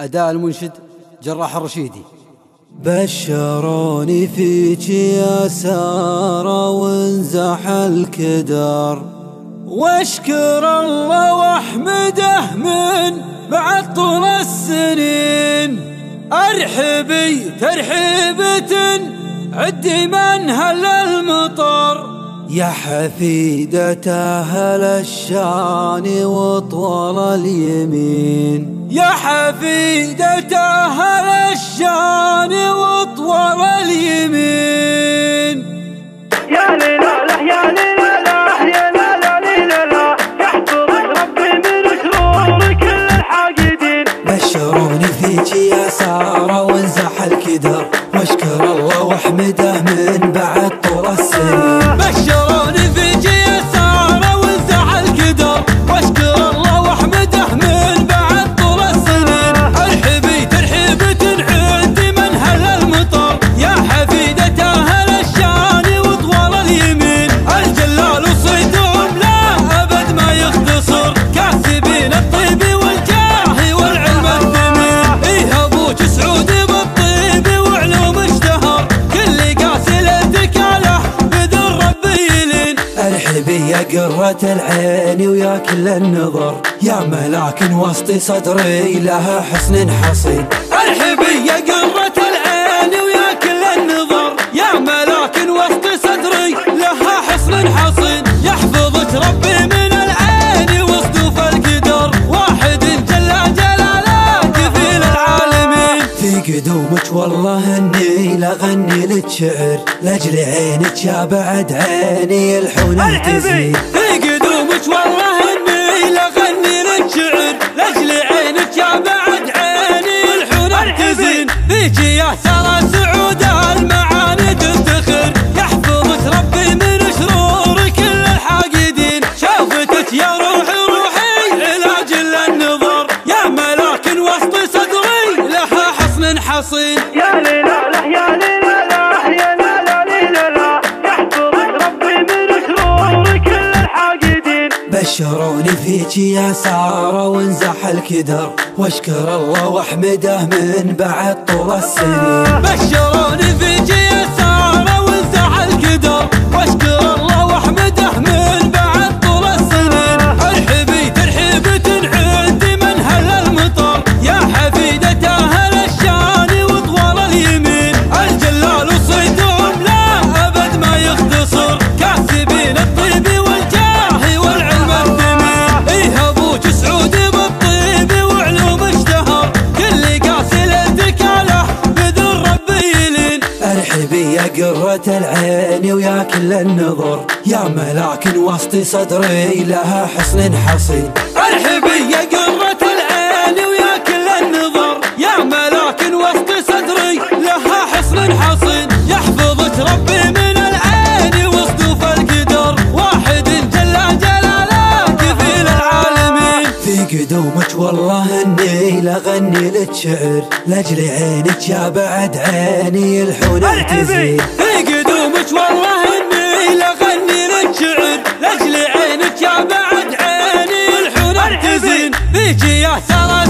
أداء المنشد جراح الرشيدي. بشروني فيك يا سارة وانزح الكدر واشكر الله واحمده من بعد طول السنين. أرحبي ترحيبة عدي من هل المطر. يا حفيدة أهل الشان وطول اليمين؟ يا حفيدة أهل الشان وطول اليمين؟ يا ليلى يا ليلى يا لا. يا قرة العين ويا كل النظر يا ملاك وسط صدري لها حسن حصين. ارحبي قدومك والله إني لاغني لك شعر لأجل عينك يا بعد عيني الحنين. تزيد قدومك والله إني لغني لك شعر لأجل عينك يا بعد عيني الحنان تزين فيك يا سارة سعود المعاني تفتخر. بشروني فيك يا سارة وانزح الكدر. واشكر الله واحمده من بعد طول السنين. بشروني فيك ارحبي يا قرة العين ويا كل النظر يا ملاك وسط صدري لها حسن حصين ارحبي يا قرة العين ويا كل النظر يا ملاك وسط صدري لها حصن حصين يحفظك ربي من العين وصدوف القدر واحد جل جلاله كفيل العالمين. في قدومك والله اني لاغني لك شعر لاجل عينك يا بعد عيني ارحبي. تزيد. في قدومك والله إني لغني لك شعر لاجل عينك يا بعد عيني الحنان تزين فيك يا سارة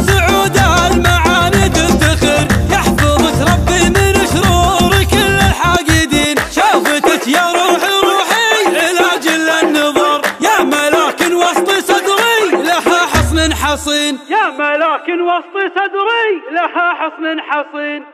حصين يا ملاك وسط صدري لها حصن حصين